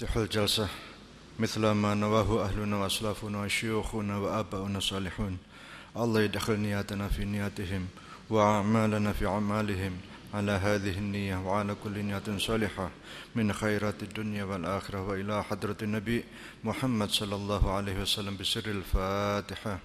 نستفتح الجلسة مثل ما نواه أهلنا وأسلافنا وشيوخنا وآباؤنا الصالحون. الله يدخل نياتنا في نياتهم وأعمالنا في أعمالهم على هذه النية وعلى كل نية صالحة من خيرات الدنيا والآخرة. وإلى حضرة النبي محمد صلى الله عليه وسلم بسر الفاتحة.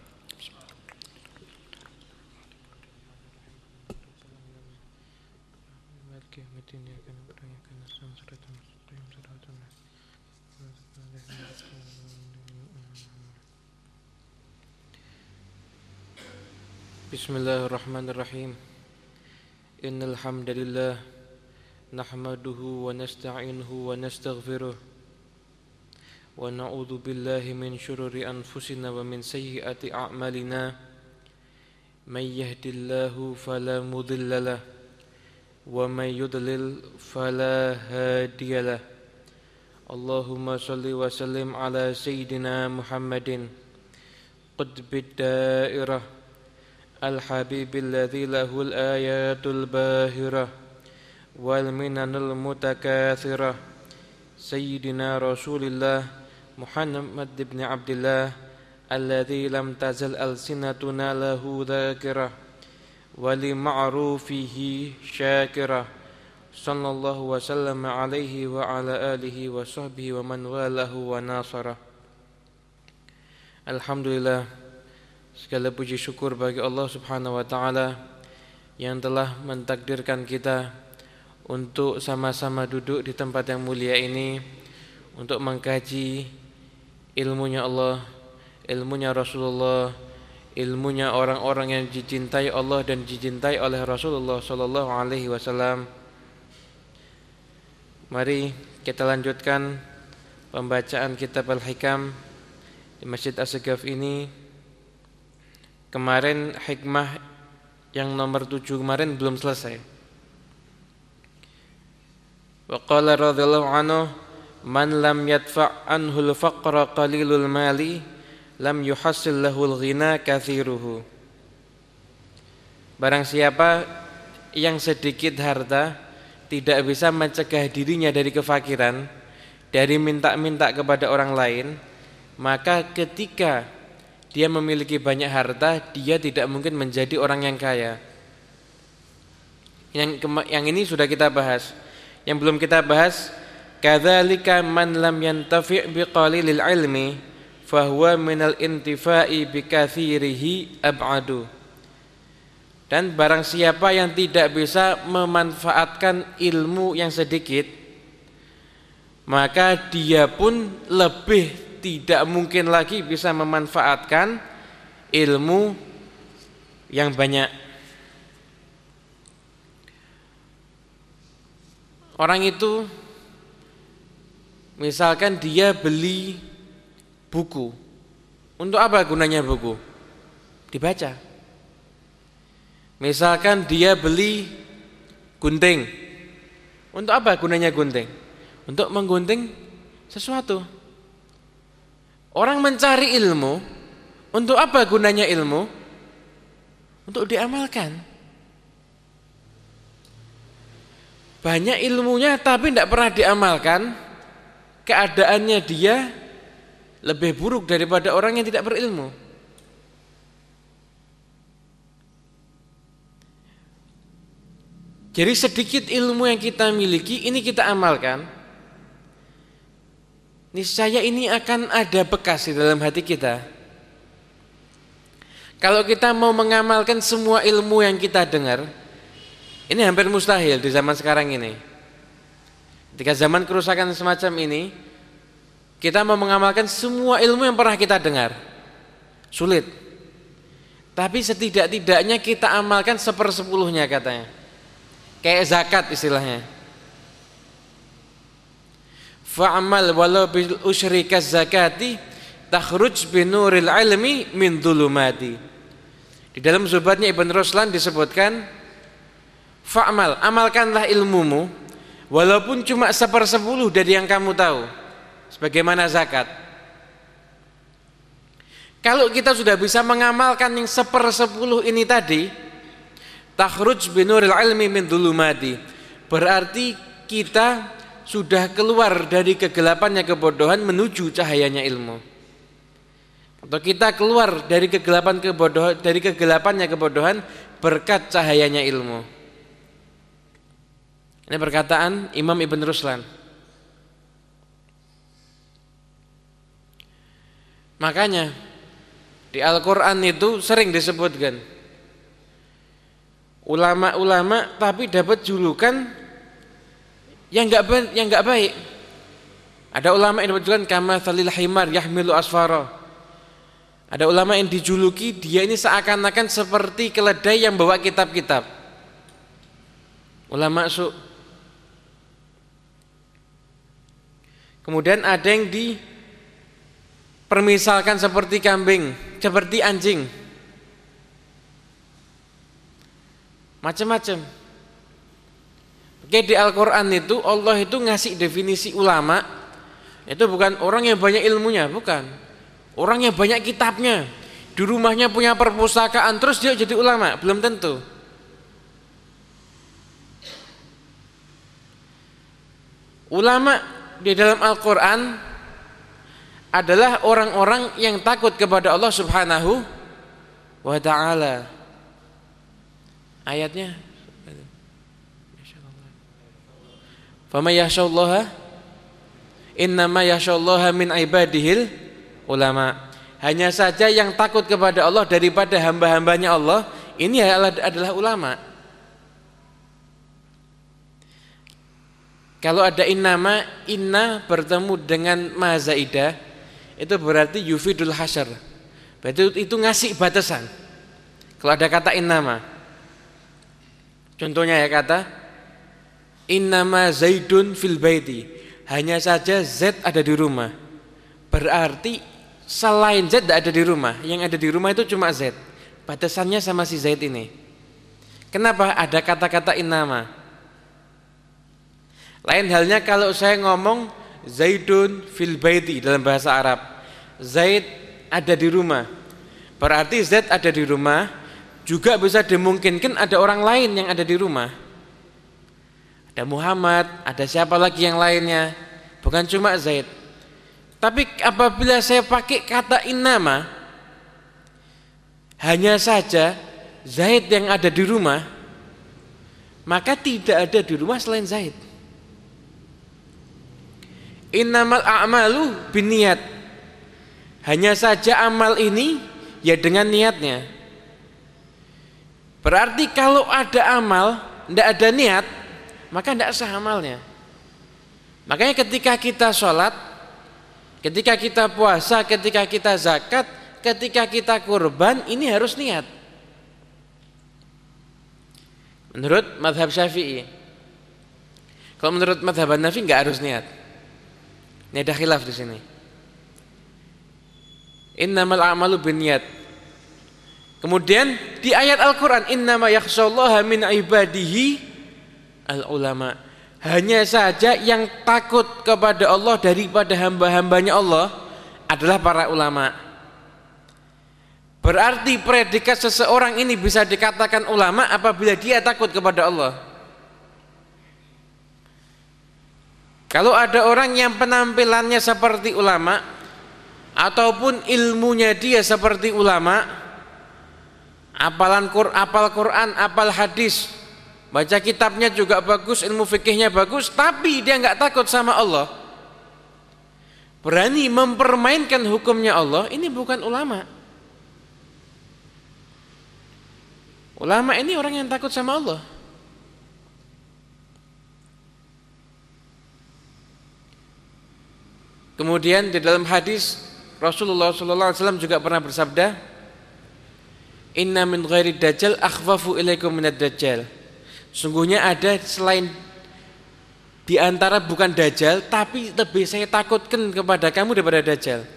الحمد لله نحمده ونستعينه ونستغفره ونعوذ بالله من شرور أنفسنا ومن سيئات أعمالنا من يهد الله فلا مضل له ومن يضلل فلا هادي له اللهم صل وسلم على سيدنا محمد قطب الدائرة الحبيب الذي له الآيات الباهرة والمنن المتكاثرة سيدنا رسول الله محمد بن عبد الله الذي لم تزل ألسنتنا له ذاكرة ولمعروفه شاكرة صلى الله وسلم عليه وعلى آله وصحبه ومن والاه وناصره. Alhamdulillah Segala puji syukur bagi Allah subhanahu wa ta'ala Yang telah mentakdirkan kita Untuk sama-sama duduk di tempat yang mulia ini Untuk mengkaji ilmunya Allah Ilmunya Rasulullah ilmunya orang-orang yang dicintai Allah dan dicintai oleh Rasulullah sallallahu alaihi wasallam. Mari kita lanjutkan pembacaan kitab Al-Hikam di Masjid As-Segaf ini. Kemarin hikmah yang nomor tujuh kemarin belum selesai. Wa qala radhiyallahu anhu man lam yadfa' anhu al-faqra qalilul mali lam yuhassil lahul ghina kathiruhu Barang siapa yang sedikit harta tidak bisa mencegah dirinya dari kefakiran dari minta-minta kepada orang lain maka ketika dia memiliki banyak harta dia tidak mungkin menjadi orang yang kaya. Yang yang ini sudah kita bahas. Yang belum kita bahas kadzalika man lam yantafi' biqalilil ilmi fahuwa minal intifa'i bikathirihi ab'adu. Dan barang siapa yang tidak bisa memanfaatkan ilmu yang sedikit maka dia pun lebih tidak mungkin lagi bisa memanfaatkan ilmu yang banyak orang itu misalkan dia beli buku. Untuk apa gunanya buku? Dibaca. Misalkan dia beli gunting. Untuk apa gunanya gunting? Untuk menggunting sesuatu. Orang mencari ilmu, untuk apa gunanya ilmu? Untuk diamalkan. Banyak ilmunya tapi tidak pernah diamalkan. Keadaannya dia lebih buruk daripada orang yang tidak berilmu. Jadi sedikit ilmu yang kita miliki ini kita amalkan. Niscaya ini akan ada bekas di dalam hati kita. Kalau kita mau mengamalkan semua ilmu yang kita dengar, ini hampir mustahil di zaman sekarang ini. Ketika zaman kerusakan semacam ini, kita mau mengamalkan semua ilmu yang pernah kita dengar. Sulit. Tapi setidak-tidaknya kita amalkan sepersepuluhnya katanya. Kayak zakat istilahnya. Fa'amal walau bil usyrika zakati takhruj binuril ilmi min dhulumati. Di dalam zubatnya Ibn Ruslan disebutkan Fa'amal, amalkanlah ilmumu walaupun cuma sepersepuluh dari yang kamu tahu sebagaimana zakat. Kalau kita sudah bisa mengamalkan yang sepersepuluh ini tadi, takhruj binuril ilmi min dhulumati. Berarti kita sudah keluar dari kegelapannya kebodohan menuju cahayanya ilmu. Atau kita keluar dari kegelapan kebodohan dari kegelapannya kebodohan berkat cahayanya ilmu. Ini perkataan Imam Ibn Ruslan. Makanya di Al-Qur'an itu sering disebutkan ulama-ulama tapi dapat julukan yang enggak yang enggak baik. Ada ulama yang julukan kama salil himar yahmilu asfara. Ada ulama yang dijuluki dia ini seakan-akan seperti keledai yang bawa kitab-kitab. Ulama su. Kemudian ada yang di permisalkan seperti kambing, seperti anjing. Macam-macam. Oke di Al-Quran itu Allah itu ngasih definisi ulama itu bukan orang yang banyak ilmunya, bukan. Orang yang banyak kitabnya, di rumahnya punya perpustakaan terus dia jadi ulama, belum tentu. Ulama di dalam Al-Quran adalah orang-orang yang takut kepada Allah Subhanahu wa taala. Ayatnya Fama yashallaha innama yashallaha min ibadihil ulama. Hanya saja yang takut kepada Allah daripada hamba-hambanya Allah ini adalah ulama. Kalau ada innama, inna bertemu dengan mazaidah itu berarti yufidul hasyar. Berarti itu ngasih batasan. Kalau ada kata innama. Contohnya ya kata innama zaidun fil baiti. Hanya saja Z ada di rumah. Berarti selain Z tidak ada di rumah. Yang ada di rumah itu cuma Z. Batasannya sama si Zaid ini. Kenapa ada kata-kata innama? Lain halnya kalau saya ngomong Zaidun fil baiti dalam bahasa Arab. Zaid ada di rumah. Berarti Zaid ada di rumah, juga bisa dimungkinkan ada orang lain yang ada di rumah. Ada Muhammad, ada siapa lagi yang lainnya? Bukan cuma Zaid. Tapi apabila saya pakai kata innama, hanya saja Zaid yang ada di rumah, maka tidak ada di rumah selain Zaid. Innamal a'malu biniat. Hanya saja amal ini ya dengan niatnya. Berarti kalau ada amal, tidak ada niat, maka tidak sah amalnya. Makanya ketika kita sholat, ketika kita puasa, ketika kita zakat, ketika kita kurban, ini harus niat. Menurut madhab syafi'i. Kalau menurut madhab Hanafi nggak harus niat. Ini ada khilaf di sini. Innamal a'malu binniyat. Kemudian di ayat Al-Qur'an innama yakhshallaha min ibadihi al-ulama. Hanya saja yang takut kepada Allah daripada hamba-hambanya Allah adalah para ulama. Berarti predikat seseorang ini bisa dikatakan ulama apabila dia takut kepada Allah. Kalau ada orang yang penampilannya seperti ulama ataupun ilmunya dia seperti ulama, apalan Quran, apal Quran, apal hadis, baca kitabnya juga bagus, ilmu fikihnya bagus, tapi dia nggak takut sama Allah. Berani mempermainkan hukumnya Allah, ini bukan ulama. Ulama ini orang yang takut sama Allah. Kemudian di dalam hadis Rasulullah SAW juga pernah bersabda, Inna min ghairi dajjal akhwafu ilaikum minad dajjal. Sungguhnya ada selain di antara bukan dajjal, tapi lebih saya takutkan kepada kamu daripada dajjal.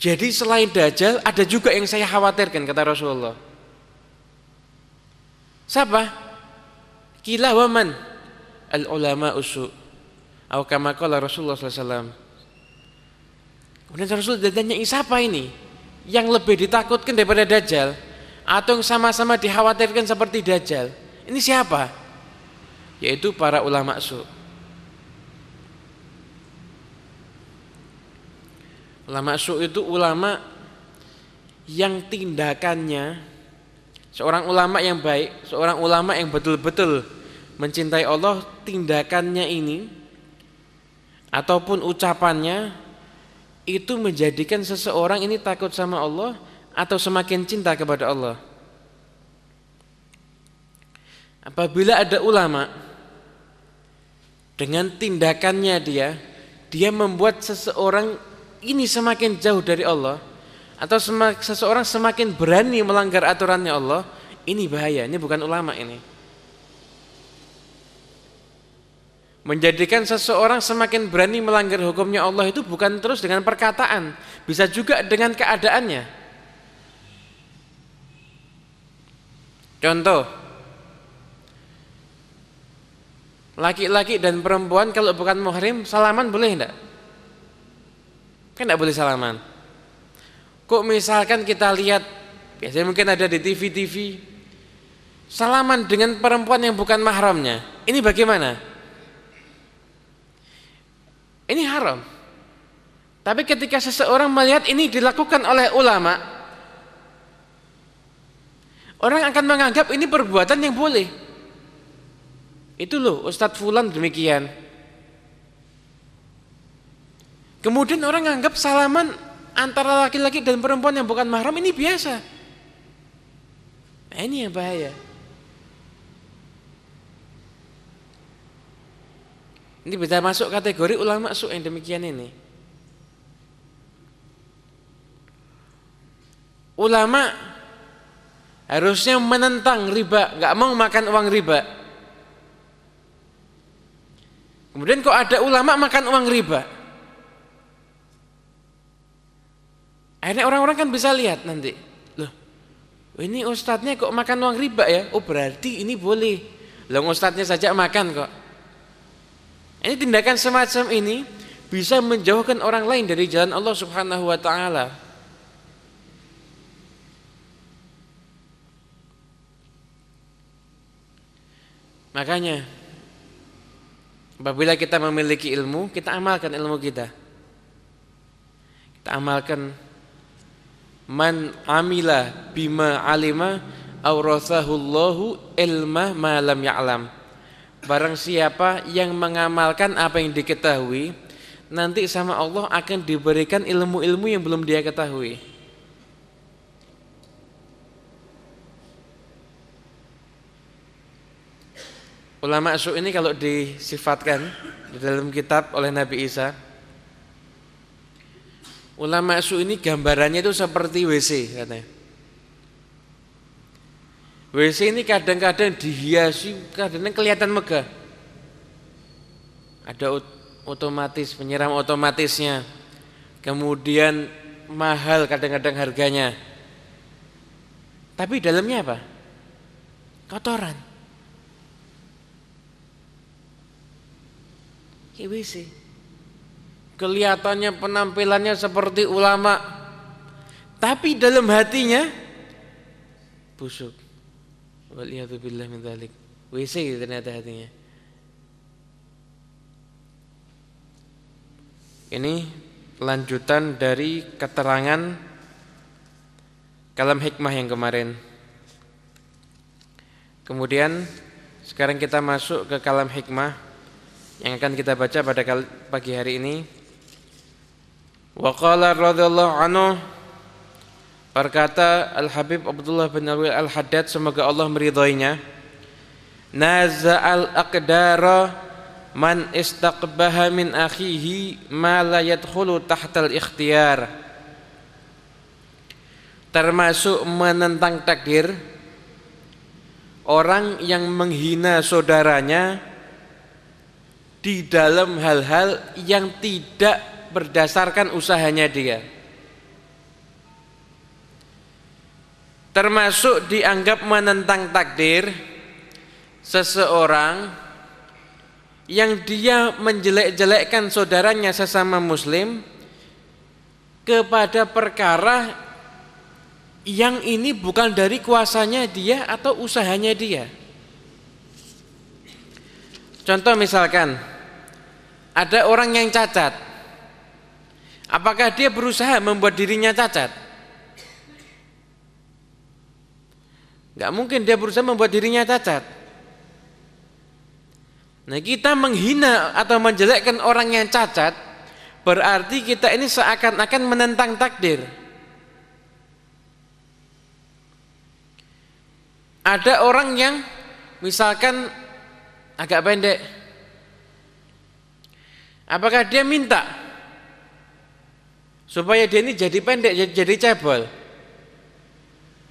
Jadi selain dajjal ada juga yang saya khawatirkan kata Rasulullah. Siapa? Kila waman al ulama usu Atau Rasulullah SAW. Kemudian Rasul tanya siapa ini? Yang lebih ditakutkan daripada Dajjal atau yang sama-sama dikhawatirkan seperti Dajjal. Ini siapa? Yaitu para ulama su. Ulama su itu ulama yang tindakannya seorang ulama yang baik, seorang ulama yang betul-betul mencintai Allah, tindakannya ini ataupun ucapannya itu menjadikan seseorang ini takut sama Allah atau semakin cinta kepada Allah. Apabila ada ulama dengan tindakannya dia, dia membuat seseorang ini semakin jauh dari Allah atau seseorang semakin berani melanggar aturannya Allah, ini bahaya, ini bukan ulama ini. Menjadikan seseorang semakin berani melanggar hukumnya Allah itu bukan terus dengan perkataan, bisa juga dengan keadaannya. Contoh, Laki-laki dan perempuan kalau bukan muhrim salaman boleh enggak? Kan enggak boleh salaman. Kok misalkan kita lihat biasanya mungkin ada di TV-TV salaman dengan perempuan yang bukan mahramnya. Ini bagaimana? Ini haram. Tapi ketika seseorang melihat ini dilakukan oleh ulama, orang akan menganggap ini perbuatan yang boleh. Itu loh Ustadz Fulan demikian. Kemudian orang anggap salaman antara laki-laki dan perempuan yang bukan mahram ini biasa. Nah, ini yang bahaya. Ini bisa masuk kategori ulama su yang demikian ini. Ulama harusnya menentang riba, nggak mau makan uang riba. Kemudian kok ada ulama makan uang riba. Akhirnya orang-orang kan bisa lihat nanti. Loh, ini ustadznya kok makan uang riba ya? Oh berarti ini boleh. Loh ustadznya saja makan kok. Ini tindakan semacam ini bisa menjauhkan orang lain dari jalan Allah Subhanahu wa taala. Makanya Apabila kita memiliki ilmu, kita amalkan ilmu kita. Kita amalkan man amila bima alima aurathahullahu ilma ma lam ya'lam. Barang siapa yang mengamalkan apa yang diketahui, nanti sama Allah akan diberikan ilmu-ilmu yang belum dia ketahui. Ulama su ini kalau disifatkan di dalam kitab oleh Nabi Isa Ulama su ini gambarannya itu seperti WC katanya. WC ini kadang-kadang dihiasi kadang-kadang kelihatan megah. Ada otomatis penyiram otomatisnya. Kemudian mahal kadang-kadang harganya. Tapi dalamnya apa? Kotoran WC. Kelihatannya penampilannya seperti ulama, tapi dalam hatinya busuk. Waliyadzubillah min dzalik. WC ternyata hatinya. Ini lanjutan dari keterangan kalam hikmah yang kemarin. Kemudian sekarang kita masuk ke kalam hikmah yang akan kita baca pada pagi hari ini. Wa qala radhiyallahu anhu berkata Al Habib Abdullah bin Alwi Al Haddad semoga Allah meridhoinya naza'al aqdara man istaqbaha min akhihi ma la yadkhulu tahtal ikhtiyar termasuk menentang takdir orang yang menghina saudaranya di dalam hal-hal yang tidak berdasarkan usahanya dia. Termasuk dianggap menentang takdir seseorang yang dia menjelek-jelekkan saudaranya sesama muslim kepada perkara yang ini bukan dari kuasanya dia atau usahanya dia. Contoh misalkan ada orang yang cacat. Apa Apakah dia berusaha membuat dirinya cacat? Gak mungkin dia berusaha membuat dirinya cacat. Nah kita menghina atau menjelekkan orang yang cacat Berarti kita ini seakan-akan menentang takdir Ada orang yang misalkan agak pendek Apakah dia minta supaya dia ini jadi pendek jadi cebol?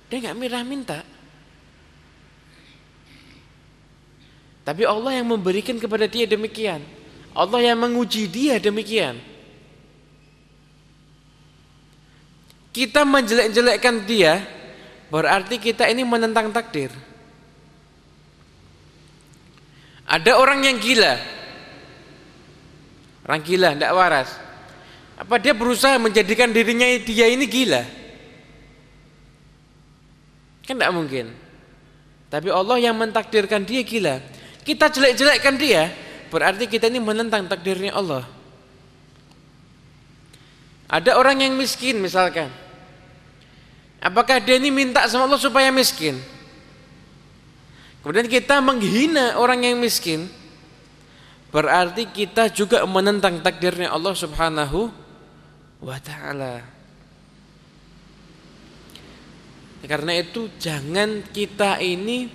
Dia nggak mirah minta. Tapi Allah yang memberikan kepada dia demikian. Allah yang menguji dia demikian. Kita menjelek-jelekkan dia berarti kita ini menentang takdir. Ada orang yang gila. Orang gila, tidak waras. Apa dia berusaha menjadikan dirinya dia ini gila? Kan tidak mungkin. Tapi Allah yang mentakdirkan dia gila kita jelek-jelekkan dia, berarti kita ini menentang takdirnya Allah. Ada orang yang miskin misalkan. Apakah dia ini minta sama Allah supaya miskin? Kemudian kita menghina orang yang miskin, berarti kita juga menentang takdirnya Allah Subhanahu wa taala. Karena itu jangan kita ini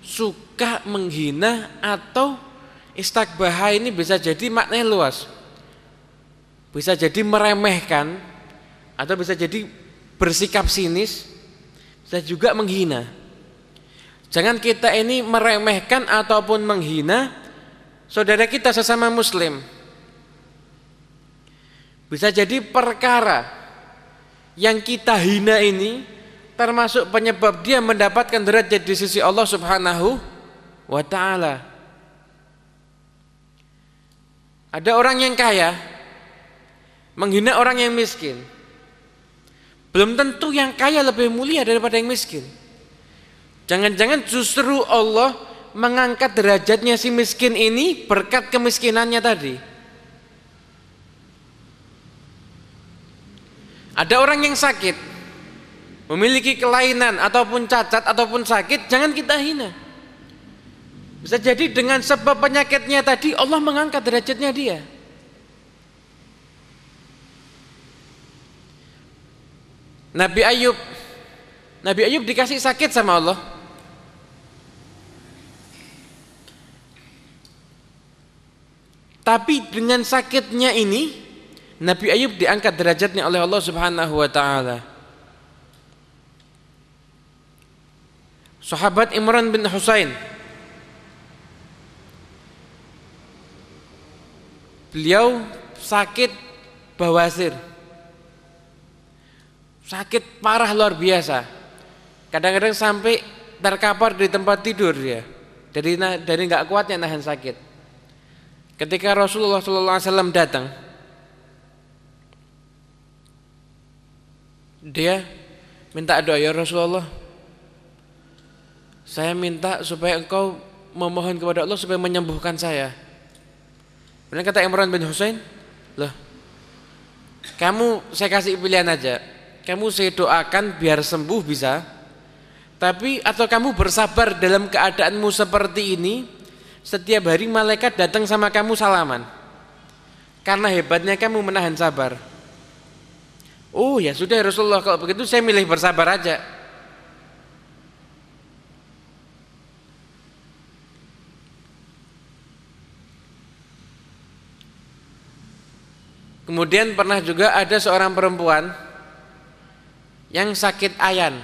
suka menghina atau istakbah ini bisa jadi maknanya luas. Bisa jadi meremehkan atau bisa jadi bersikap sinis, bisa juga menghina. Jangan kita ini meremehkan ataupun menghina saudara kita sesama muslim. Bisa jadi perkara yang kita hina ini termasuk penyebab dia mendapatkan derajat di sisi Allah Subhanahu wa taala. Ada orang yang kaya menghina orang yang miskin. Belum tentu yang kaya lebih mulia daripada yang miskin. Jangan-jangan justru Allah mengangkat derajatnya si miskin ini berkat kemiskinannya tadi. Ada orang yang sakit, memiliki kelainan ataupun cacat ataupun sakit jangan kita hina. Bisa jadi dengan sebab penyakitnya tadi Allah mengangkat derajatnya dia. Nabi Ayub Nabi Ayub dikasih sakit sama Allah Tapi dengan sakitnya ini Nabi Ayub diangkat derajatnya oleh Allah Subhanahu wa taala. Sahabat Imran bin Husain. Beliau sakit bawasir Sakit parah luar biasa. Kadang-kadang sampai terkapar di tempat tidur dia. Dari dari nggak kuatnya nahan sakit Ketika Rasulullah SAW datang Dia minta doa ya Rasulullah saya minta supaya engkau memohon kepada Allah supaya menyembuhkan saya. Kemudian kata Imran bin Husain, loh, kamu saya kasih pilihan aja. Kamu saya doakan biar sembuh bisa. Tapi atau kamu bersabar dalam keadaanmu seperti ini, setiap hari malaikat datang sama kamu salaman. Karena hebatnya kamu menahan sabar. Oh ya sudah Rasulullah kalau begitu saya milih bersabar aja. Kemudian pernah juga ada seorang perempuan yang sakit ayan.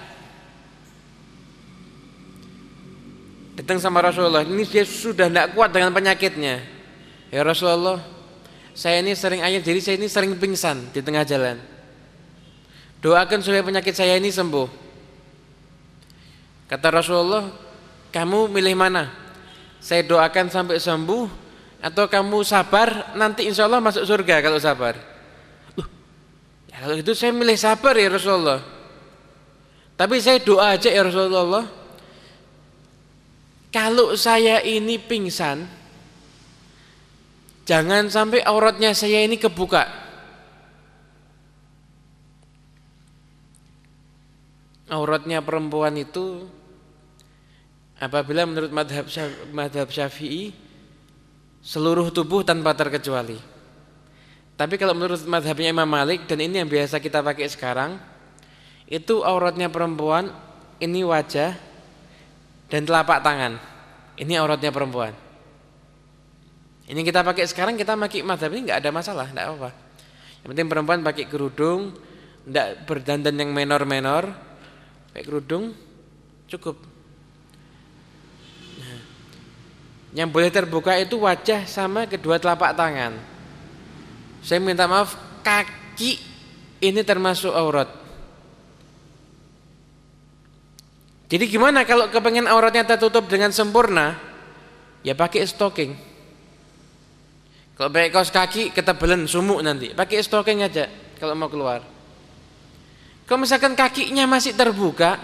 Datang sama Rasulullah, ini dia sudah tidak kuat dengan penyakitnya. Ya Rasulullah, saya ini sering ayan, jadi saya ini sering pingsan di tengah jalan. Doakan supaya penyakit saya ini sembuh. Kata Rasulullah, kamu milih mana? Saya doakan sampai sembuh atau kamu sabar nanti insya Allah masuk surga kalau sabar Loh, ya kalau itu saya milih sabar ya Rasulullah tapi saya doa aja ya Rasulullah kalau saya ini pingsan, jangan sampai auratnya saya ini kebuka. Auratnya perempuan itu apabila menurut madhab, madhab syafi'i seluruh tubuh tanpa terkecuali. Tapi kalau menurut madhabnya Imam Malik dan ini yang biasa kita pakai sekarang, itu auratnya perempuan, ini wajah, dan telapak tangan. Ini auratnya perempuan. Ini kita pakai sekarang kita pakai madhab ini nggak ada masalah, nggak apa-apa. Yang penting perempuan pakai kerudung, nggak berdandan yang menor-menor, pakai kerudung cukup. Nah, yang boleh terbuka itu wajah sama kedua telapak tangan. Saya minta maaf, kaki ini termasuk aurat. Jadi gimana kalau kepengen auratnya tertutup dengan sempurna? Ya pakai stocking. Kalau pakai kaos kaki ketebalan sumuk nanti, pakai stocking aja kalau mau keluar. Kalau misalkan kakinya masih terbuka,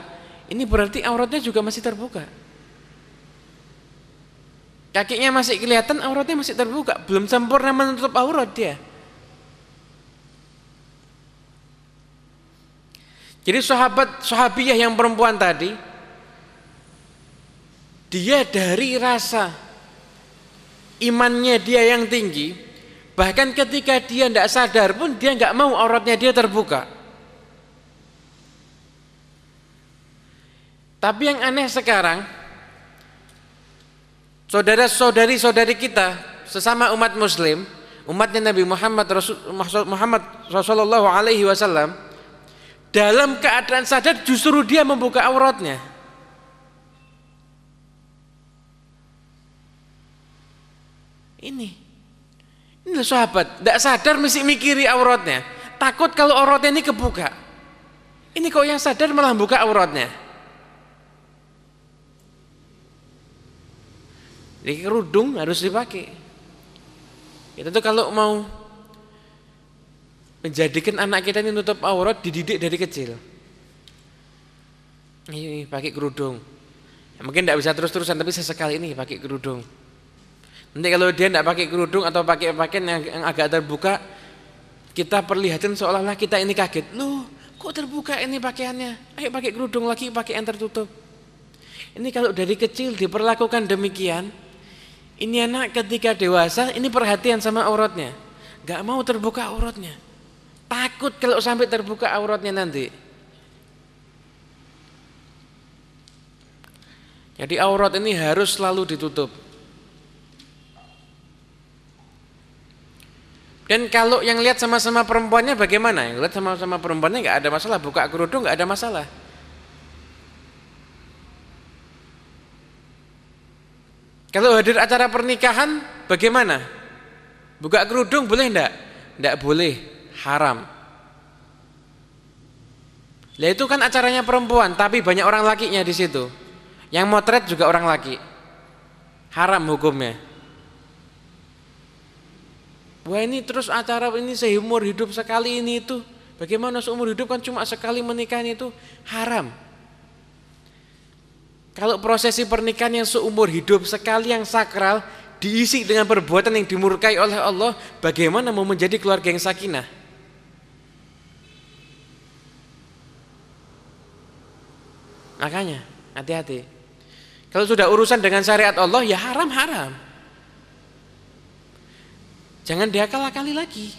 ini berarti auratnya juga masih terbuka. Kakinya masih kelihatan, auratnya masih terbuka, belum sempurna menutup aurat dia. Jadi sahabat sahabiyah yang perempuan tadi dia dari rasa imannya dia yang tinggi. Bahkan ketika dia tidak sadar pun dia nggak mau auratnya dia terbuka. Tapi yang aneh sekarang saudara-saudari saudari kita sesama umat muslim umatnya Nabi Muhammad Rasul, Muhammad Rasulullah alaihi wasallam dalam keadaan sadar justru dia membuka auratnya Ini. Ini sahabat, tidak sadar mesti mikiri auratnya. Takut kalau auratnya ini kebuka. Ini kok yang sadar malah buka auratnya. Jadi kerudung harus dipakai. Itu tuh kalau mau menjadikan anak kita ini nutup aurat dididik dari kecil. Ini pakai kerudung. Ya, mungkin tidak bisa terus-terusan tapi sesekali ini pakai kerudung. Nanti kalau dia tidak pakai kerudung atau pakai pakaian yang, yang agak terbuka, kita perlihatkan seolah-olah kita ini kaget. Loh, kok terbuka ini pakaiannya? Ayo pakai kerudung lagi, pakai yang tertutup. Ini kalau dari kecil diperlakukan demikian, ini anak ketika dewasa ini perhatian sama auratnya. Gak mau terbuka auratnya. Takut kalau sampai terbuka auratnya nanti. Jadi aurat ini harus selalu ditutup. Dan kalau yang lihat sama-sama perempuannya bagaimana? Yang lihat sama-sama perempuannya nggak ada masalah, buka kerudung nggak ada masalah. Kalau hadir acara pernikahan bagaimana? Buka kerudung boleh enggak? Enggak boleh, haram. Lah itu kan acaranya perempuan, tapi banyak orang lakinya di situ. Yang motret juga orang laki. Haram hukumnya. Wah ini terus acara ini seumur hidup sekali ini itu. Bagaimana seumur hidup kan cuma sekali menikahan itu haram. Kalau prosesi pernikahan yang seumur hidup sekali yang sakral diisi dengan perbuatan yang dimurkai oleh Allah, bagaimana mau menjadi keluarga yang sakinah? Makanya hati-hati. Kalau sudah urusan dengan syariat Allah ya haram-haram. Jangan diakal-akali lagi.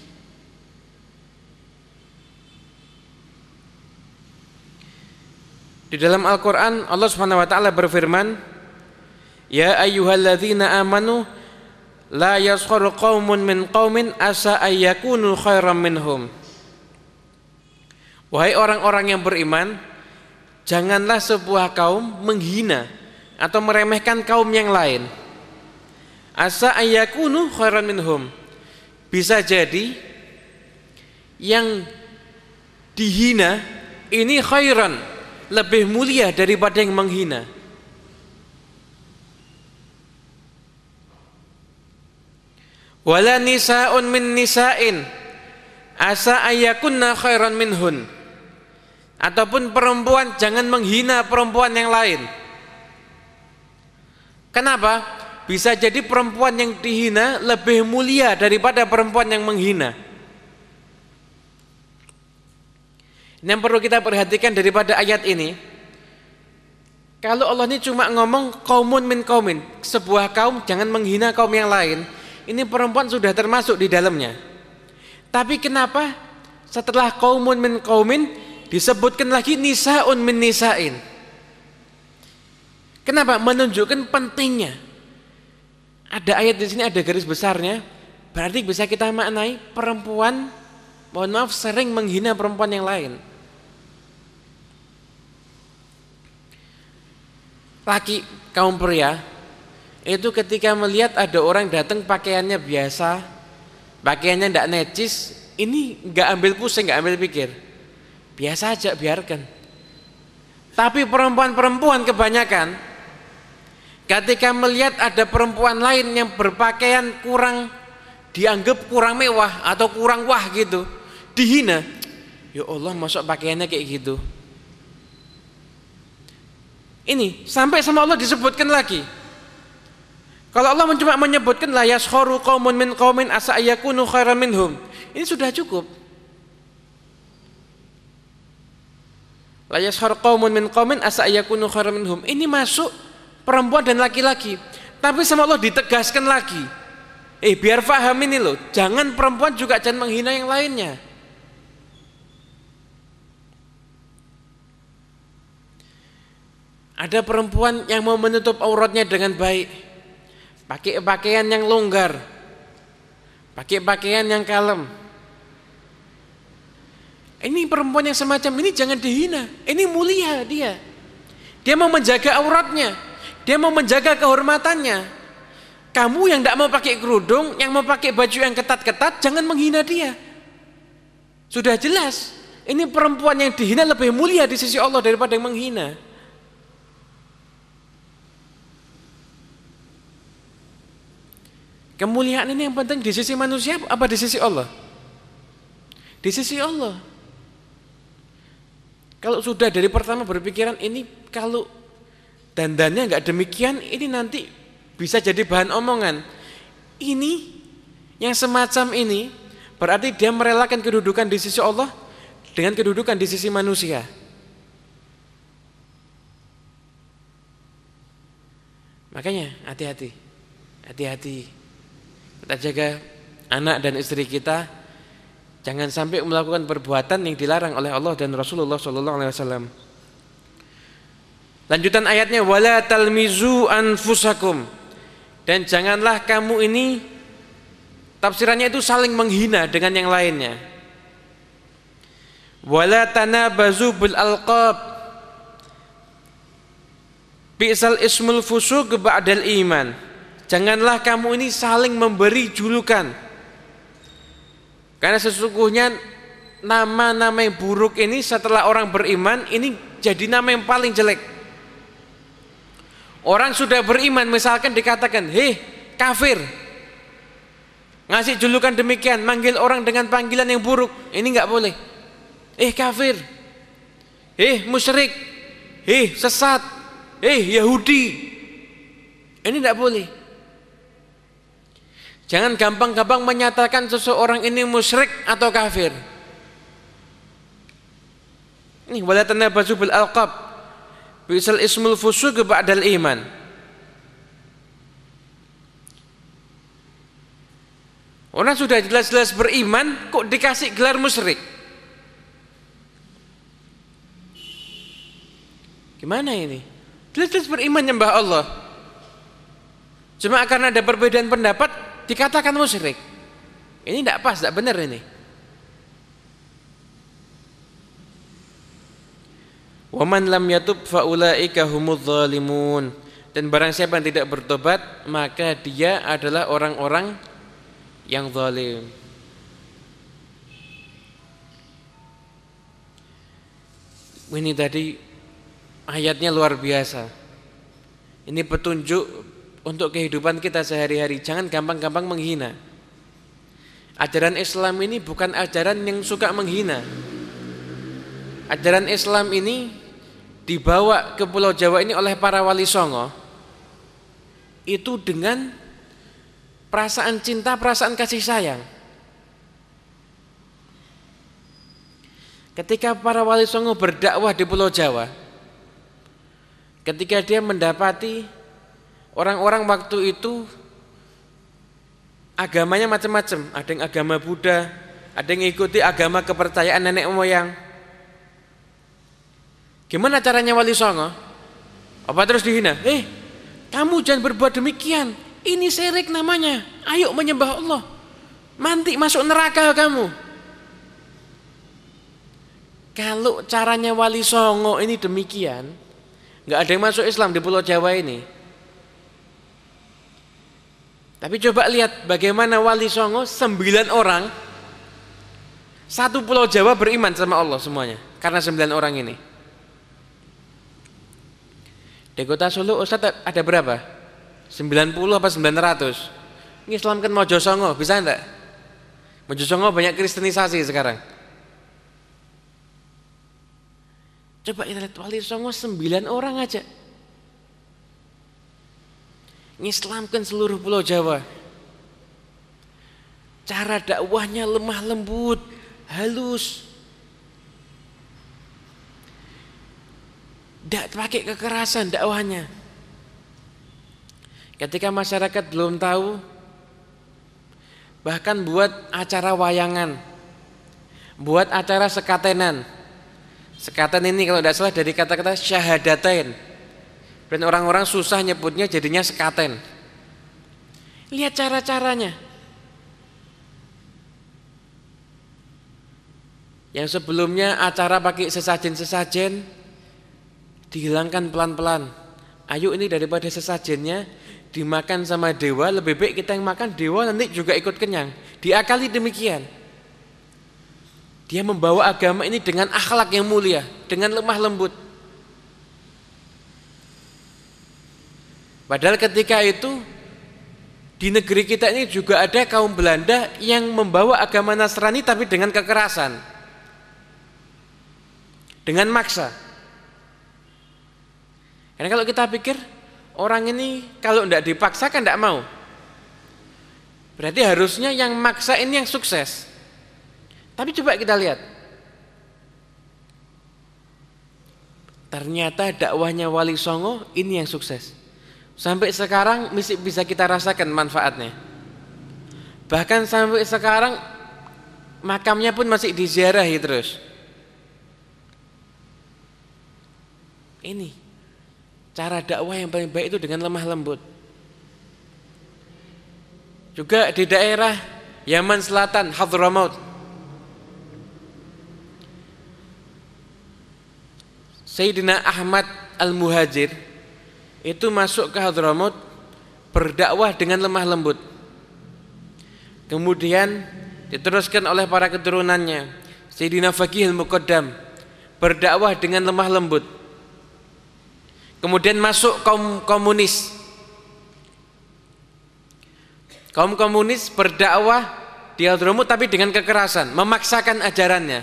Di dalam Al-Qur'an Allah Subhanahu wa taala berfirman, "Ya ayyuhalladzina amanu la yaskhur qaumun min qaumin asa ayyakunu khairam minhum." Wahai orang-orang yang beriman, janganlah sebuah kaum menghina atau meremehkan kaum yang lain. Asa ayyakunu khairan minhum bisa jadi yang dihina ini khairan lebih mulia daripada yang menghina. Wala nisaun min nisain asa ayakunna khairan minhun. Ataupun perempuan jangan menghina perempuan yang lain. Kenapa bisa jadi perempuan yang dihina lebih mulia daripada perempuan yang menghina. Yang perlu kita perhatikan daripada ayat ini, kalau Allah ini cuma ngomong kaumun min kaumin, sebuah kaum jangan menghina kaum yang lain, ini perempuan sudah termasuk di dalamnya. Tapi kenapa setelah kaumun min kaumin disebutkan lagi nisaun min nisain? Kenapa? Menunjukkan pentingnya. Ada ayat di sini ada garis besarnya, berarti bisa kita maknai perempuan mohon maaf sering menghina perempuan yang lain. laki kaum pria itu ketika melihat ada orang datang pakaiannya biasa, pakaiannya tidak necis, ini nggak ambil pusing, nggak ambil pikir, biasa aja biarkan. Tapi perempuan-perempuan kebanyakan ketika melihat ada perempuan lain yang berpakaian kurang dianggap kurang mewah atau kurang wah gitu, dihina. Ya Allah, masuk pakaiannya kayak gitu. Ini sampai sama Allah disebutkan lagi. Kalau Allah cuma menyebutkan la yaskhuru qaumun min qaumin asa ayakunu khairan minhum. Ini sudah cukup. La yaskhuru qaumun min qaumin asa ayakunu khairan minhum. Ini masuk perempuan dan laki-laki. Tapi sama Allah ditegaskan lagi. Eh biar paham ini loh, jangan perempuan juga jangan menghina yang lainnya. Ada perempuan yang mau menutup auratnya dengan baik. Pakai pakaian yang longgar. Pakai pakaian yang kalem. Ini perempuan yang semacam ini jangan dihina. Ini mulia dia. Dia mau menjaga auratnya. Dia mau menjaga kehormatannya. Kamu yang tidak mau pakai kerudung, yang mau pakai baju yang ketat-ketat, jangan menghina dia. Sudah jelas. Ini perempuan yang dihina lebih mulia di sisi Allah daripada yang menghina. Kemuliaan ini yang penting di sisi manusia apa di sisi Allah? Di sisi Allah. Kalau sudah dari pertama berpikiran ini kalau dandannya nggak demikian, ini nanti bisa jadi bahan omongan. Ini yang semacam ini berarti dia merelakan kedudukan di sisi Allah dengan kedudukan di sisi manusia. Makanya hati-hati. Hati-hati. Kita jaga anak dan istri kita jangan sampai melakukan perbuatan yang dilarang oleh Allah dan Rasulullah sallallahu alaihi wasallam. Lanjutan ayatnya wala talmizu anfusakum dan janganlah kamu ini tafsirannya itu saling menghina dengan yang lainnya. Wala tanabazu bil alqab Bi'sal ismul fusuq ba'dal iman. Janganlah kamu ini saling memberi julukan. Karena sesungguhnya nama-nama yang buruk ini setelah orang beriman ini jadi nama yang paling jelek. Orang sudah beriman misalkan dikatakan, "Hei, kafir." Ngasih julukan demikian, manggil orang dengan panggilan yang buruk, ini nggak boleh. Eh kafir. Eh musyrik. Eh sesat. Eh Yahudi. Ini tidak boleh. Jangan gampang-gampang menyatakan seseorang ini musyrik atau kafir. Ini wala tanabazu bil alqab. Bisal ismul fusuq ba'dal iman. Orang sudah jelas-jelas beriman kok dikasih gelar musyrik. Gimana ini? Jelas-jelas beriman nyembah Allah. Cuma karena ada perbedaan pendapat dikatakan musyrik. Ini tidak pas, tidak benar ini. Waman lam yatub faulaika humudz zalimun. Dan barang siapa yang tidak bertobat, maka dia adalah orang-orang yang zalim. Ini tadi ayatnya luar biasa. Ini petunjuk untuk kehidupan kita sehari-hari. Jangan gampang-gampang menghina. Ajaran Islam ini bukan ajaran yang suka menghina. Ajaran Islam ini dibawa ke Pulau Jawa ini oleh para wali songo itu dengan perasaan cinta, perasaan kasih sayang. Ketika para wali songo berdakwah di Pulau Jawa, ketika dia mendapati orang-orang waktu itu agamanya macam-macam, ada yang agama Buddha, ada yang ikuti agama kepercayaan nenek moyang. Gimana caranya wali songo? Apa terus dihina? Eh, kamu jangan berbuat demikian. Ini syirik namanya. Ayo menyembah Allah. Manti masuk neraka kamu. Kalau caranya Wali Songo ini demikian, nggak ada yang masuk Islam di Pulau Jawa ini. Tapi coba lihat bagaimana Wali Songo sembilan orang satu Pulau Jawa beriman sama Allah semuanya karena sembilan orang ini. Di kota Solo Ustaz ada berapa? 90 apa 900? Ini Islam kan Mojo Songo bisa enggak? Mojo Songo banyak kristenisasi sekarang. Coba kita lihat Wali Songo sembilan orang aja. Ngislamkan seluruh pulau Jawa. Cara dakwahnya lemah lembut, halus. Tidak pakai kekerasan dakwahnya. Ketika masyarakat belum tahu, bahkan buat acara wayangan, buat acara sekatenan, Sekatan ini kalau tidak salah dari kata-kata syahadatain. Dan orang-orang susah nyebutnya jadinya sekaten. Lihat cara-caranya. Yang sebelumnya acara pakai sesajen-sesajen dihilangkan pelan-pelan. Ayo ini daripada sesajennya dimakan sama dewa, lebih baik kita yang makan dewa nanti juga ikut kenyang. Diakali demikian. Dia membawa agama ini dengan akhlak yang mulia, dengan lemah lembut. Padahal ketika itu di negeri kita ini juga ada kaum Belanda yang membawa agama Nasrani tapi dengan kekerasan. Dengan maksa. Karena kalau kita pikir orang ini kalau tidak dipaksakan tidak mau. Berarti harusnya yang maksa ini yang sukses. Tapi coba kita lihat. Ternyata dakwahnya Wali Songo ini yang sukses. Sampai sekarang masih bisa kita rasakan manfaatnya. Bahkan sampai sekarang makamnya pun masih diziarahi terus. Ini cara dakwah yang paling baik itu dengan lemah lembut. Juga di daerah Yaman Selatan, Hadramaut Sayyidina Ahmad Al-Muhajir itu masuk ke Hadramaut berdakwah dengan lemah lembut. Kemudian diteruskan oleh para keturunannya. Sayyidina Faqih Al-Muqaddam berdakwah dengan lemah lembut. Kemudian masuk kaum komunis. Kaum komunis berdakwah di Hadramaut tapi dengan kekerasan, memaksakan ajarannya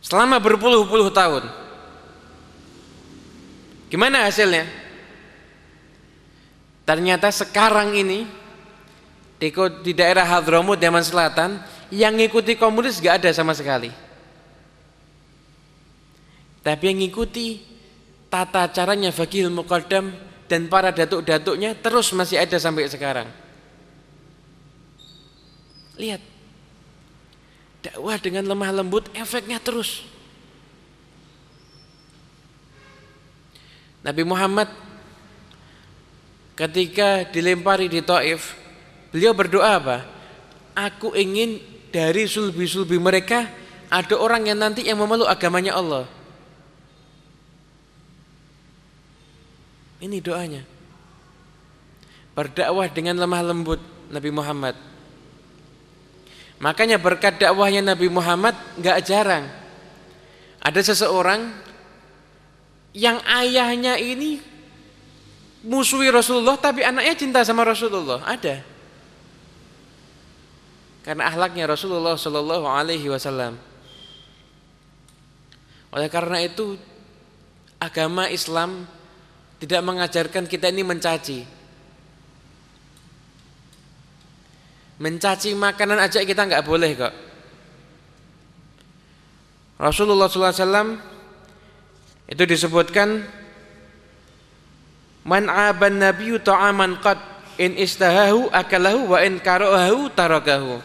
selama berpuluh-puluh tahun. Gimana hasilnya? Ternyata sekarang ini di daerah Hadramut Yaman Selatan yang ngikuti komunis gak ada sama sekali. Tapi yang ngikuti tata caranya Fakih Muqaddam dan para datuk-datuknya terus masih ada sampai sekarang. Lihat. Dakwah dengan lemah lembut efeknya terus. Nabi Muhammad ketika dilempari di Taif beliau berdoa apa? Aku ingin dari sulbi-sulbi mereka ada orang yang nanti yang memeluk agamanya Allah ini doanya. Berdakwah dengan lemah lembut Nabi Muhammad. Makanya berkat dakwahnya Nabi Muhammad nggak jarang. Ada seseorang yang ayahnya ini musuhi Rasulullah tapi anaknya cinta sama Rasulullah. Ada. Karena ahlaknya Rasulullah Shallallahu Alaihi Wasallam. Oleh karena itu agama Islam tidak mengajarkan kita ini mencaci Mencaci makanan aja kita nggak boleh kok. Rasulullah SAW itu disebutkan man aban nabiyyu ta'aman qad in istahahu akalahu wa in karahahu tarakahu.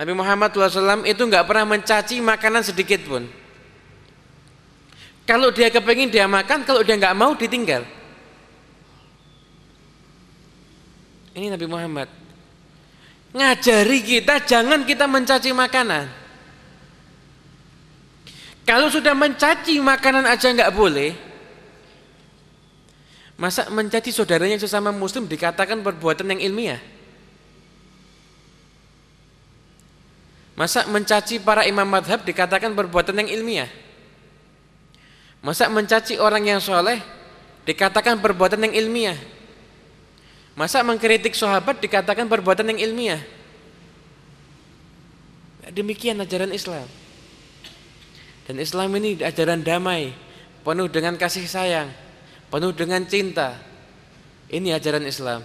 Nabi Muhammad SAW itu nggak pernah mencaci makanan sedikit pun. Kalau dia kepingin dia makan, kalau dia nggak mau ditinggal. Ini Nabi Muhammad ngajari kita jangan kita mencaci makanan. Kalau sudah mencaci makanan aja nggak boleh, masa mencaci saudaranya sesama muslim dikatakan perbuatan yang ilmiah? Masa mencaci para imam madhab dikatakan perbuatan yang ilmiah? Masa mencaci orang yang soleh dikatakan perbuatan yang ilmiah? Masa mengkritik sahabat dikatakan perbuatan yang ilmiah? Demikian ajaran Islam. Dan Islam ini ajaran damai, penuh dengan kasih sayang, penuh dengan cinta. Ini ajaran Islam.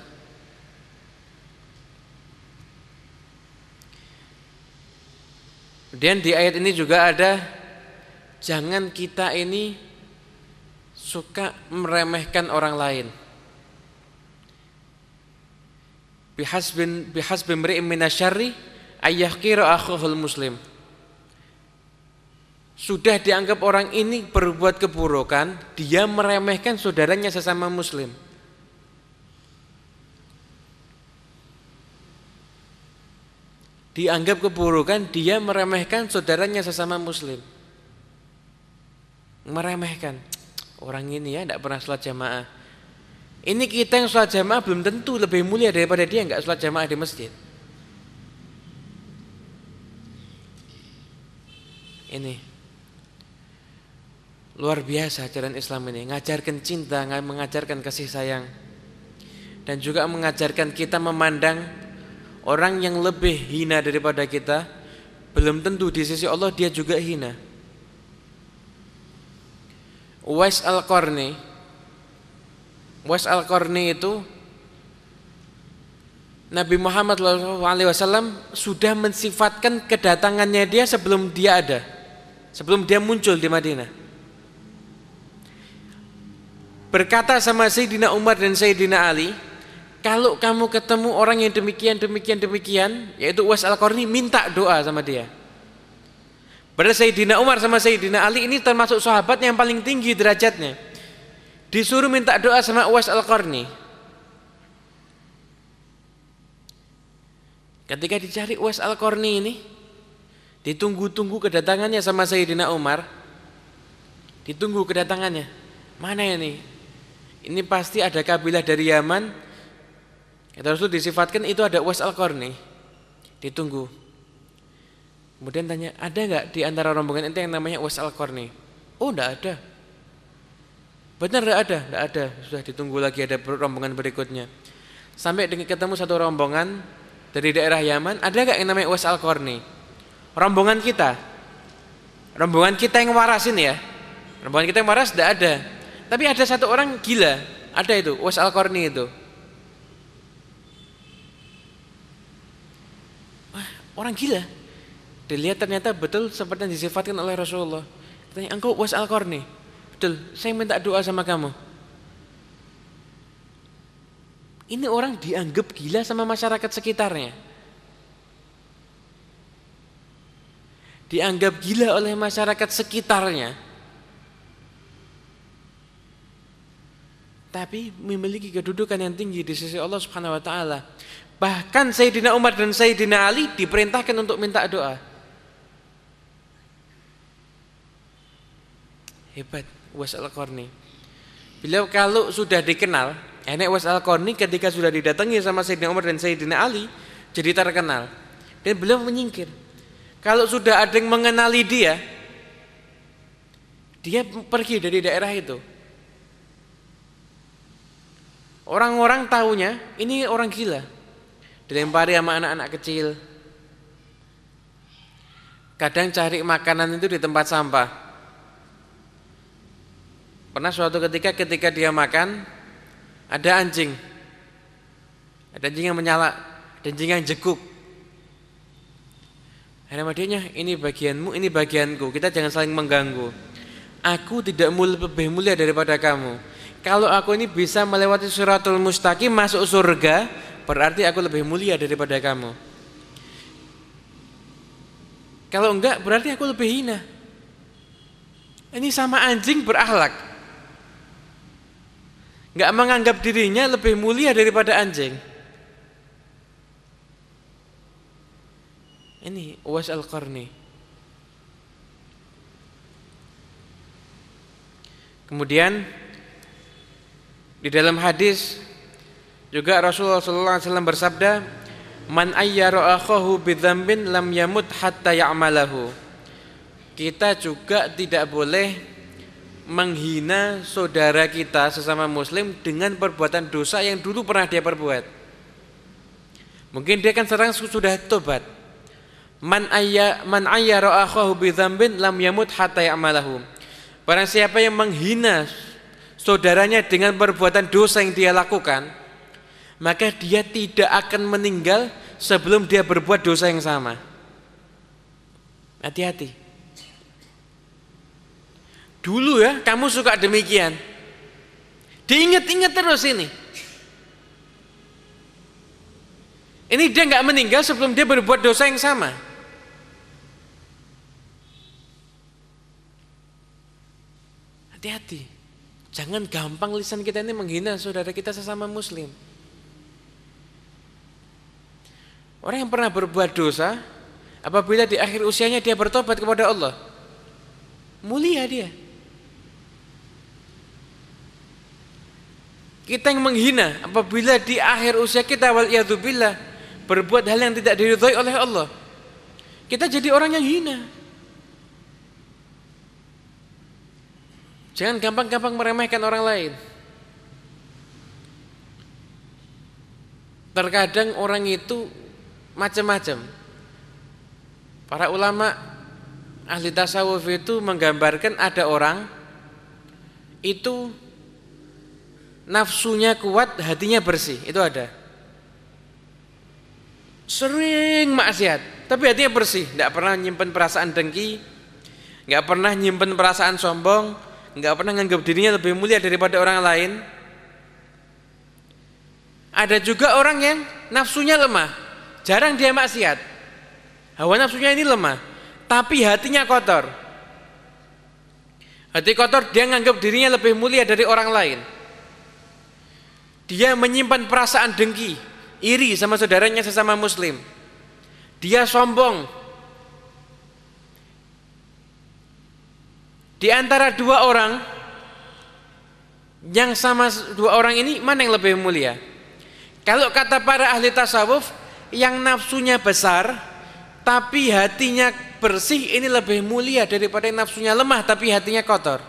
Kemudian di ayat ini juga ada jangan kita ini suka meremehkan orang lain. Bihasbin bihasbin mri'in minasyarri ayyahqira akhul muslim sudah dianggap orang ini berbuat keburukan, dia meremehkan saudaranya sesama muslim. Dianggap keburukan, dia meremehkan saudaranya sesama muslim. Meremehkan. Orang ini ya tidak pernah sholat jamaah. Ini kita yang sholat jamaah belum tentu lebih mulia daripada dia nggak sholat jamaah di masjid. Ini Luar biasa ajaran Islam ini, mengajarkan cinta, mengajarkan kasih sayang. Dan juga mengajarkan kita memandang orang yang lebih hina daripada kita, belum tentu di sisi Allah dia juga hina. Uwais Al-Qarni Uwais Al-Qarni itu Nabi Muhammad SAW sudah mensifatkan kedatangannya dia sebelum dia ada Sebelum dia muncul di Madinah. Berkata sama Sayyidina Umar dan Sayyidina Ali kalau kamu ketemu orang yang demikian demikian demikian yaitu Uwais Al-Qarni minta doa sama dia Pada Sayyidina Umar sama Sayyidina Ali ini termasuk sahabat yang paling tinggi derajatnya disuruh minta doa sama Uwais Al-Qarni ketika dicari Uwais Al-Qarni ini ditunggu-tunggu kedatangannya sama Sayyidina Umar ditunggu kedatangannya mana ini ini pasti ada kabilah dari Yaman. Kata Rasul disifatkan itu ada Uwais Al-Qarni. Ditunggu. Kemudian tanya, ada nggak di antara rombongan itu yang namanya Uwais Al-Qarni? Oh, enggak ada. Benar enggak ada? Enggak ada. Sudah ditunggu lagi ada rombongan berikutnya. Sampai dengan ketemu satu rombongan dari daerah Yaman, ada nggak yang namanya Uwais Al-Qarni? Rombongan kita. Rombongan kita yang waras ini ya. Rombongan kita yang waras enggak ada. Tapi ada satu orang gila, ada itu, Was Al-Qarni itu. Wah, orang gila. Dilihat ternyata betul seperti yang disifatkan oleh Rasulullah. Tanya, engkau Was Al-Qarni. Betul, saya minta doa sama kamu. Ini orang dianggap gila sama masyarakat sekitarnya. Dianggap gila oleh masyarakat sekitarnya tapi memiliki kedudukan yang tinggi di sisi Allah Subhanahu wa taala. Bahkan Sayyidina Umar dan Sayyidina Ali diperintahkan untuk minta doa. Hebat Was Al-Qarni. Beliau kalau sudah dikenal, enek Was Al-Qarni ketika sudah didatangi sama Sayyidina Umar dan Sayyidina Ali jadi terkenal. Dan beliau menyingkir. Kalau sudah ada yang mengenali dia, dia pergi dari daerah itu Orang-orang tahunya ini orang gila. Dilempari sama anak-anak kecil. Kadang cari makanan itu di tempat sampah. Pernah suatu ketika ketika dia makan ada anjing. Ada anjing yang menyala, ada anjing yang jekuk. Sama dianya, ini bagianmu, ini bagianku. Kita jangan saling mengganggu. Aku tidak lebih mulia daripada kamu. Kalau aku ini bisa melewati suratul mustaqim masuk surga, berarti aku lebih mulia daripada kamu. Kalau enggak, berarti aku lebih hina. Ini sama anjing berakhlak. Enggak menganggap dirinya lebih mulia daripada anjing. Ini Uwais Al-Qarni. Kemudian di dalam hadis juga Rasulullah SAW bersabda, "Man ayyara akhahu bidzambin lam yamut hatta ya'malahu." Kita juga tidak boleh menghina saudara kita sesama muslim dengan perbuatan dosa yang dulu pernah dia perbuat. Mungkin dia kan sekarang sudah tobat Man ayya man ayyara akhahu bi dzambin lam yamut hatta ya'malahu. Barang siapa yang menghina saudaranya dengan perbuatan dosa yang dia lakukan, maka dia tidak akan meninggal sebelum dia berbuat dosa yang sama. Hati-hati. Dulu ya, kamu suka demikian. Diingat-ingat terus ini. Ini dia nggak meninggal sebelum dia berbuat dosa yang sama. Hati-hati. Jangan gampang lisan kita ini menghina saudara kita sesama muslim. Orang yang pernah berbuat dosa, apabila di akhir usianya dia bertobat kepada Allah, mulia dia. Kita yang menghina apabila di akhir usia kita wal berbuat hal yang tidak diridhoi oleh Allah. Kita jadi orang yang hina. Jangan gampang-gampang meremehkan orang lain. Terkadang orang itu macam-macam. Para ulama ahli tasawuf itu menggambarkan ada orang itu nafsunya kuat, hatinya bersih. Itu ada. Sering maksiat, tapi hatinya bersih, tidak pernah nyimpen perasaan dengki, nggak pernah nyimpen perasaan sombong, nggak pernah menganggap dirinya lebih mulia daripada orang lain. Ada juga orang yang nafsunya lemah, jarang dia maksiat. Hawa nafsunya ini lemah, tapi hatinya kotor. Hati kotor dia menganggap dirinya lebih mulia dari orang lain. Dia menyimpan perasaan dengki, iri sama saudaranya sesama muslim. Dia sombong, Di antara dua orang yang sama dua orang ini mana yang lebih mulia? Kalau kata para ahli tasawuf yang nafsunya besar tapi hatinya bersih ini lebih mulia daripada yang nafsunya lemah tapi hatinya kotor.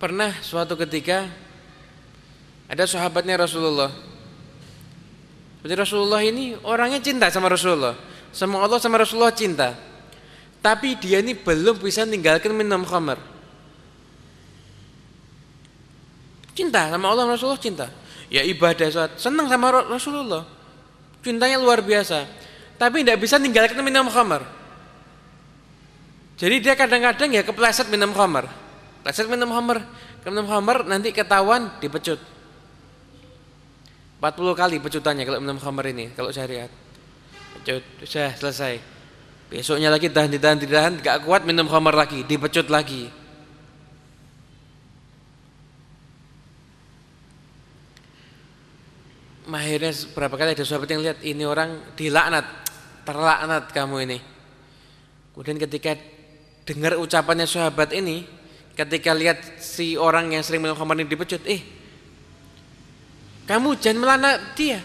Pernah suatu ketika ada sahabatnya Rasulullah jadi Rasulullah ini orangnya cinta sama Rasulullah. Sama Allah sama Rasulullah cinta. Tapi dia ini belum bisa meninggalkan minum khamar. Cinta sama Allah sama Rasulullah cinta. Ya ibadah saat senang sama Rasulullah. Cintanya luar biasa. Tapi tidak bisa meninggalkan minum khamar. Jadi dia kadang-kadang ya kepleset minum khamar. Kepleset minum khamar. Minum khamar nanti ketahuan dipecut. 40 kali pecutannya kalau minum khamar ini kalau syariat pecut sudah selesai besoknya lagi tahan ditahan ditahan gak kuat minum khamar lagi dipecut lagi akhirnya berapa kali ada sahabat yang lihat ini orang dilaknat terlaknat kamu ini kemudian ketika dengar ucapannya sahabat ini ketika lihat si orang yang sering minum khamar ini dipecut eh kamu jangan melaknat dia.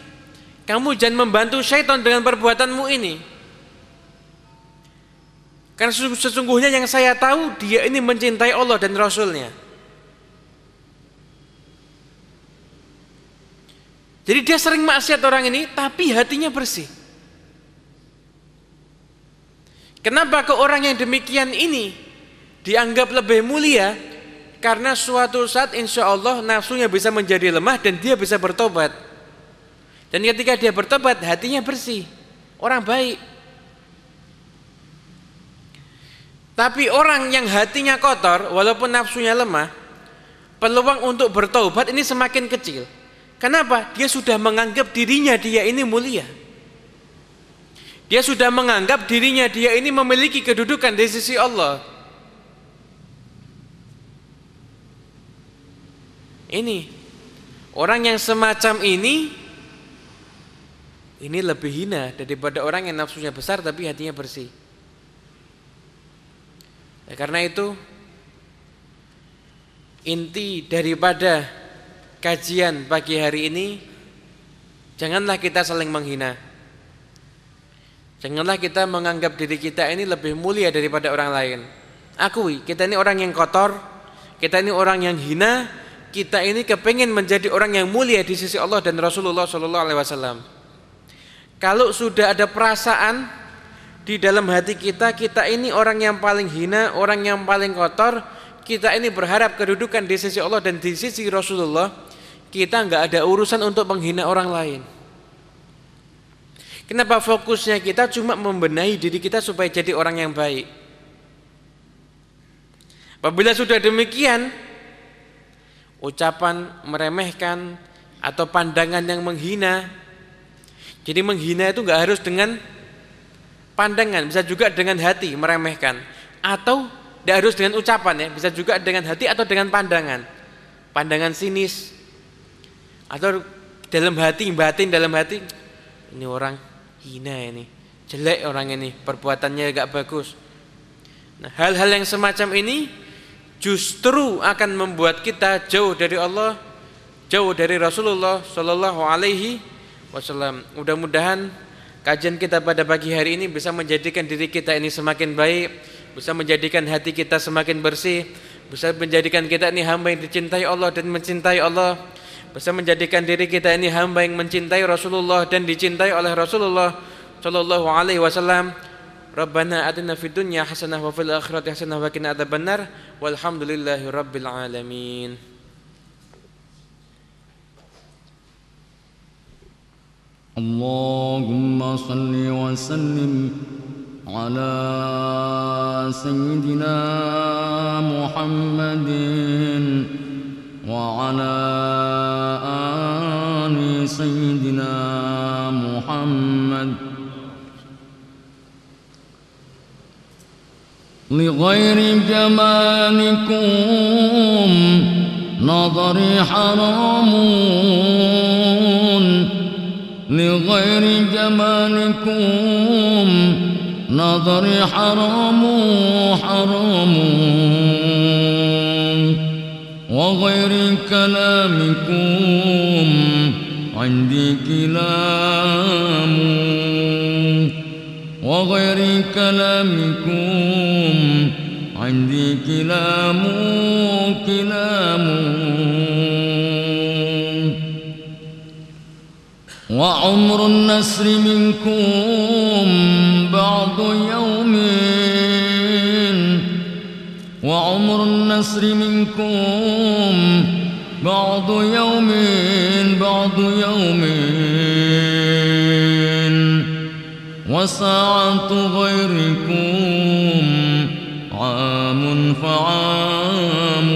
Kamu jangan membantu syaitan dengan perbuatanmu ini. Karena sesungguhnya yang saya tahu dia ini mencintai Allah dan Rasulnya. Jadi dia sering maksiat orang ini tapi hatinya bersih. Kenapa ke orang yang demikian ini dianggap lebih mulia karena suatu saat insya Allah nafsunya bisa menjadi lemah dan dia bisa bertobat. Dan ketika dia bertobat, hatinya bersih. Orang baik. Tapi orang yang hatinya kotor, walaupun nafsunya lemah, peluang untuk bertobat ini semakin kecil. Kenapa? Dia sudah menganggap dirinya dia ini mulia. Dia sudah menganggap dirinya dia ini memiliki kedudukan di sisi Allah. Ini orang yang semacam ini ini lebih hina daripada orang yang nafsunya besar tapi hatinya bersih. Ya, karena itu inti daripada kajian pagi hari ini janganlah kita saling menghina. Janganlah kita menganggap diri kita ini lebih mulia daripada orang lain. Akui, kita ini orang yang kotor, kita ini orang yang hina, kita ini kepengen menjadi orang yang mulia di sisi Allah dan Rasulullah Shallallahu Alaihi Wasallam. Kalau sudah ada perasaan di dalam hati kita, kita ini orang yang paling hina, orang yang paling kotor, kita ini berharap kedudukan di sisi Allah dan di sisi Rasulullah, kita nggak ada urusan untuk menghina orang lain. Kenapa fokusnya kita cuma membenahi diri kita supaya jadi orang yang baik? Apabila sudah demikian, ucapan meremehkan atau pandangan yang menghina. Jadi menghina itu nggak harus dengan pandangan, bisa juga dengan hati meremehkan atau tidak harus dengan ucapan ya, bisa juga dengan hati atau dengan pandangan. Pandangan sinis atau dalam hati, batin dalam hati ini orang hina ini, jelek orang ini, perbuatannya gak bagus. Nah, hal-hal yang semacam ini justru akan membuat kita jauh dari Allah, jauh dari Rasulullah Shallallahu Alaihi Wasallam. Mudah-mudahan kajian kita pada pagi hari ini bisa menjadikan diri kita ini semakin baik, bisa menjadikan hati kita semakin bersih, bisa menjadikan kita ini hamba yang dicintai Allah dan mencintai Allah, bisa menjadikan diri kita ini hamba yang mencintai Rasulullah dan dicintai oleh Rasulullah Shallallahu Alaihi Wasallam. ربنا آتنا في الدنيا حسنة وفي الآخرة حسنة وقنا عذاب النار والحمد لله رب العالمين. اللهم صل وسلم على سيدنا محمد وعلى آل سيدنا محمد. لغير جمالكم نظري حرام لغير جمالكم نظري حرام حرام وغير كلامكم عندي كلام. وغير كلامكم كلام كلام وعمر النسر منكم بعض يوم وعمر النسر منكم بعض يوم بعض يوم وساعة غيركم عام فعام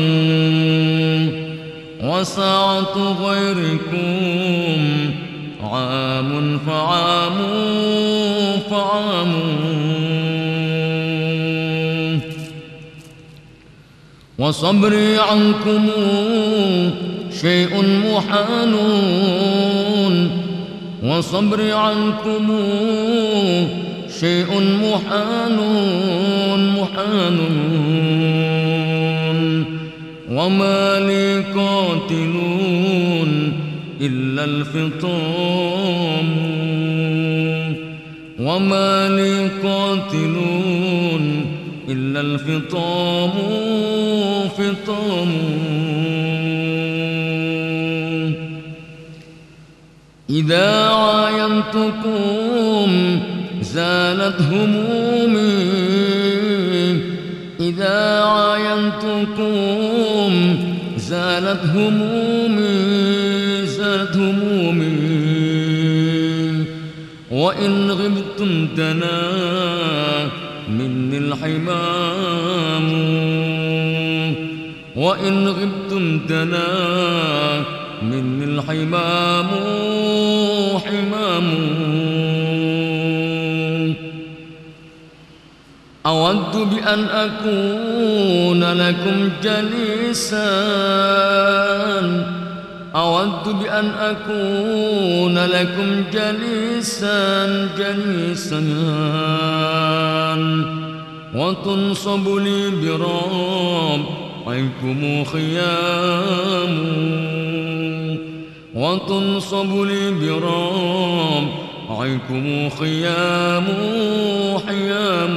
وساعة غيركم عام فعام فعام وصبري عنكم شيء محال وصبري عنكم شيء محال محال وما لي قاتلون إلا الفطام. وما لي قاتلون إلا الفطام فطام. إذا عاينتكم زالت همومي إذا عاينتكم زالت همومي زالت همومي وإن غبتم دنا مني الحمام وإن غبتم دنا مني الحمام حمام أود بأن أكون لكم جليسا. أود بأن أكون لكم جليسا جليسا. وتنصب لي برابعكم خيام. وتنصب لي برابعكم خيام حيام.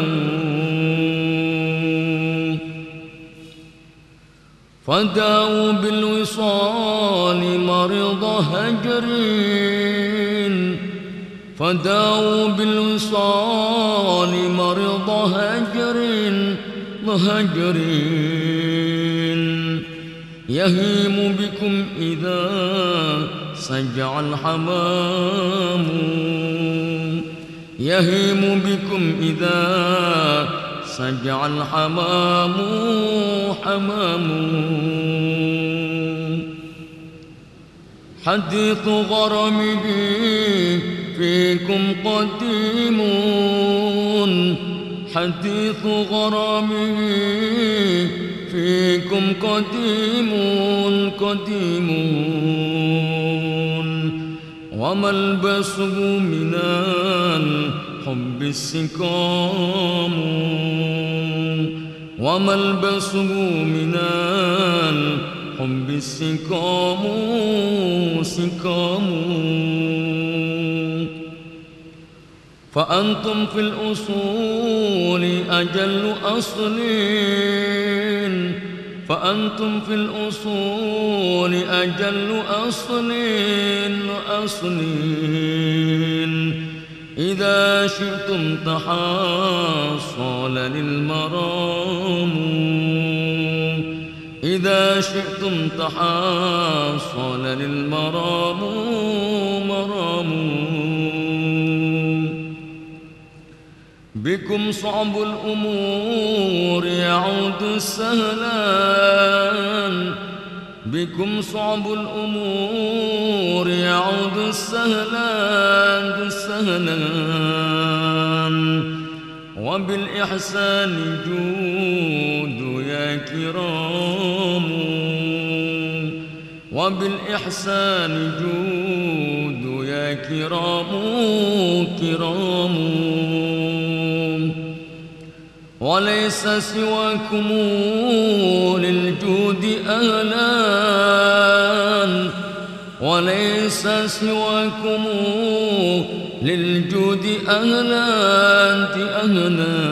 فداوا بالوصال مرض هجر. فداوا بالوصال مرض هجر هجر. يهيم بكم إذا سجع الحمام. يهيم بكم إذا سجع الحمام حمام. حديث غرمه فيكم قديم. حديث غرامه فيكم قديمون قديمون وما البسه من الحب السكام وما البسه من الحب السكام سكام فأنتم في الأصول أجل أصل فأنتم في الأصول أجل أصل أصل إذا شئتم تحاصل للمرام. إذا شئتم تحاصل للمرام مرام. بكم صعب الأمور يعود سهلا بكم صعب الأمور يعود السهلان السهلان. وبالإحسان جود يا كرام. وبالإحسان جود يا كرام كرام. وليس سواكم للجود أهلان. وليس سواكم للجود أهلان أهلان.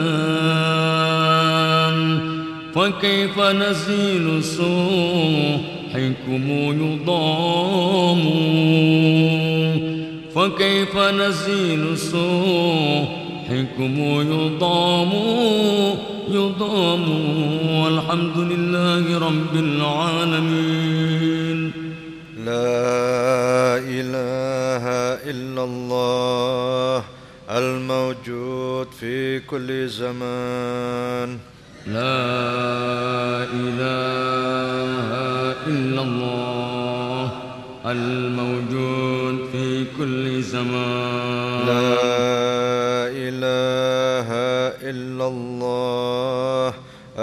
فكيف نزيل صوحكم يضام؟ فكيف نزيل صوحكم حكم يضام يضام والحمد لله رب العالمين. لا إله إلا الله الموجود في كل زمان. لا إله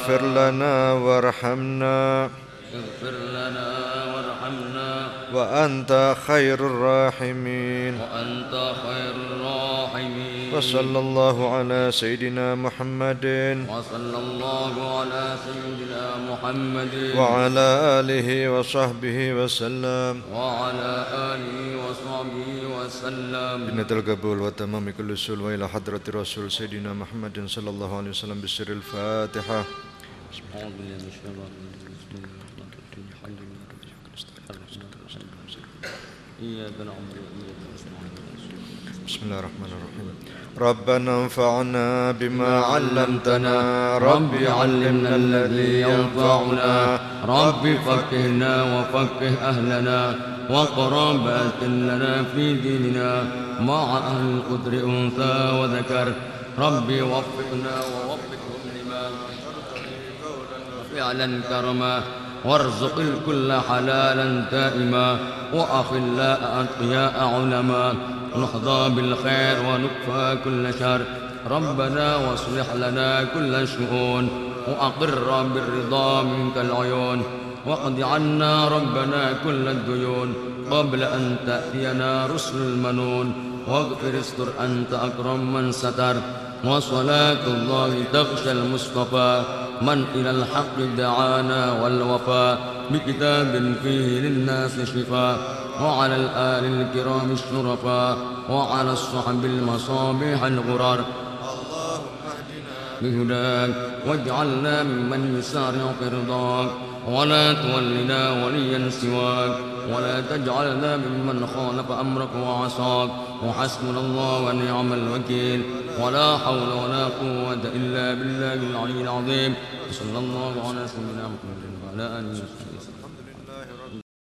اغفر لنا وارحمنا. اغفر لنا وارحمنا. وأنت خير الراحمين. وأنت خير الراحمين وصلى الله على سيدنا محمد. وصلى الله على سيدنا محمد. وعلى آله وصحبه وسلم. وعلى آله وصحبه وسلم. بنة القبول وتمام كل سول وإلى حضرة رسول سيدنا محمد صلى الله عليه وسلم بسر الفاتحة الله بسم الله الرحمن الرحيم ربنا انفعنا بما علمتنا. رب علمنا الذي ينفعنا. رب فقهنا وفقه أهلنا. وقرابات لنا في ديننا. مع أهل القدر أنثى وذكر. رب وفقنا ووفقهم لما فعلا كرما. وارزق الكل حلالا دائما. وأخلاء أتقياء علما. نحظى بالخير ونكفى كل شر. ربنا واصلح لنا كل الشؤون وأقر بالرضا منك العيون. واقض عنا ربنا كل الديون. قبل أن تأتينا رسل المنون. واغفر استر أنت أكرم من ستر. وصلاة الله تغشى المصطفى. من إلى الحق دعانا والوفاء بكتاب فيه للناس شفاء وعلى الآل الكرام الشرفاء وعلى الصحب المصابيح الغرر بهداك واجعلنا ممن يسارع في رضاك ولا تولنا وليا سواك ولا تجعلنا ممن خالف أمرك وعصاك وحسبنا الله ونعم الوكيل. ولا حول ولا قوة إلا بالله العلي العظيم. صلى الله على سيدنا محمد وعلى آله وصحبه.